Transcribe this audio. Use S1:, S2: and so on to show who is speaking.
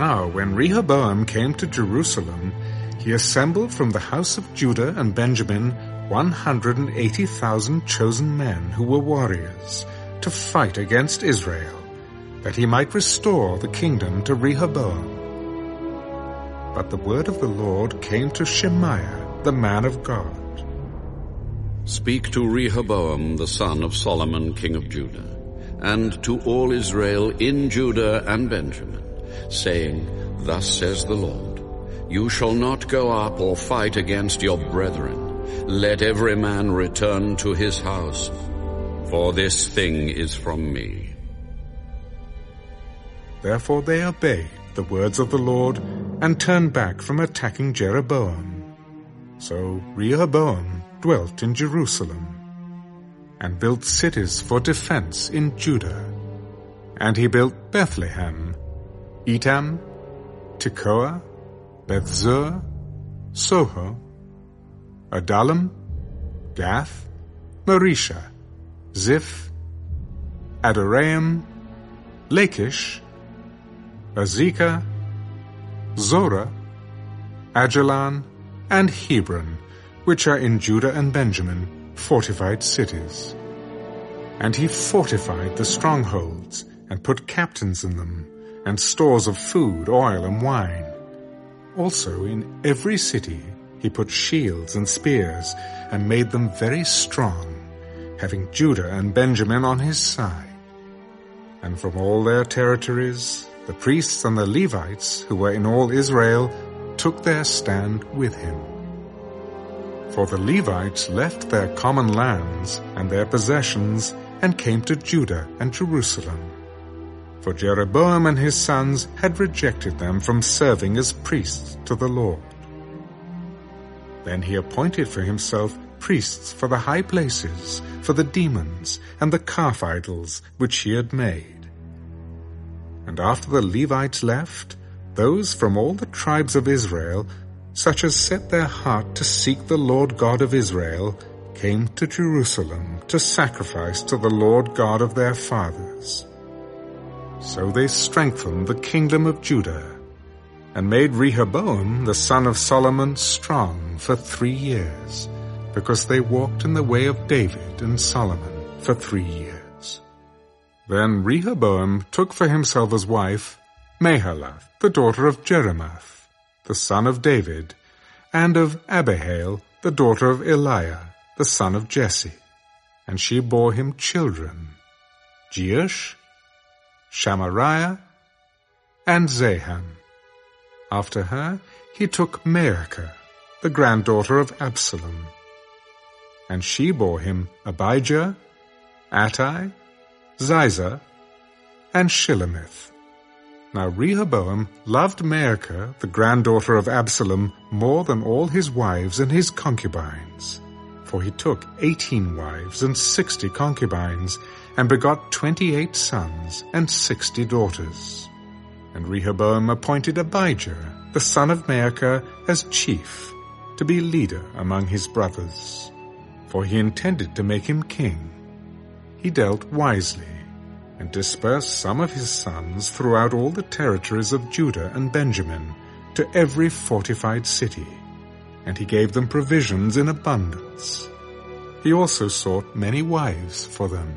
S1: Now when Rehoboam came to Jerusalem, he assembled from the house of Judah and Benjamin 180,000 chosen men who were warriors to fight against Israel, that he might restore the kingdom to Rehoboam. But the word of the Lord came to Shemaiah, the man of God.
S2: Speak to Rehoboam the son of Solomon king of Judah, and to all Israel in Judah and Benjamin, saying, Thus says the Lord, You shall not go up or fight against your brethren. Let every man return to his house, for this thing is from me.
S1: Therefore they obeyed the words of the Lord and turned back from attacking Jeroboam. So Rehoboam dwelt in Jerusalem and built cities for defense in Judah. And he built Bethlehem, Etam, Tekoa, Bethzur, Sochoh, Adullam, Gath, Mareshah, Ziph, Adoraim, Lachish, Azekah, Zorah, Aijalon, and Hebron, which are in Judah and Benjamin, fortified cities. And he fortified the strongholds, and put captains in them, and stores of food, oil, and wine. Also in every city he put shields and spears, and made them very strong, having Judah and Benjamin on his side. And from all their territories the priests and the Levites, who were in all Israel, took their stand with him. For the Levites left their common lands and their possessions and came to Judah and Jerusalem. For Jeroboam and his sons had rejected them from serving as priests to the Lord. Then he appointed for himself priests for the high places, for the demons, and the calf idols which he had made. And after the Levites left, those from all the tribes of Israel, such as set their heart to seek the Lord God of Israel, came to Jerusalem to sacrifice to the Lord God of their fathers. So they strengthened the kingdom of Judah, and made Rehoboam the son of Solomon strong for three years, because they walked in the way of David and Solomon for three years. Then Rehoboam took for himself as wife Mahalath, the daughter of Jerimoth, the son of David, and of Abihail, the daughter of Eliab, the son of Jesse. And she bore him children, Jeush, Shamariah, and Zaham. After her he took Maacah, the granddaughter of Absalom. And she bore him Abijah, Attai, Ziza, and Shelomith. Now Rehoboam loved Maacah, the granddaughter of Absalom, more than all his wives and his concubines. For he took eighteen wives and sixty concubines, and begot twenty-eight sons and sixty daughters. And Rehoboam appointed Abijah, the son of Maacah, as chief, to be leader among his brothers. For he intended to make him king he dealt wisely and dispersed some of his sons throughout all the territories of Judah and Benjamin to every fortified city, and he gave them provisions in abundance. He also sought many wives for them.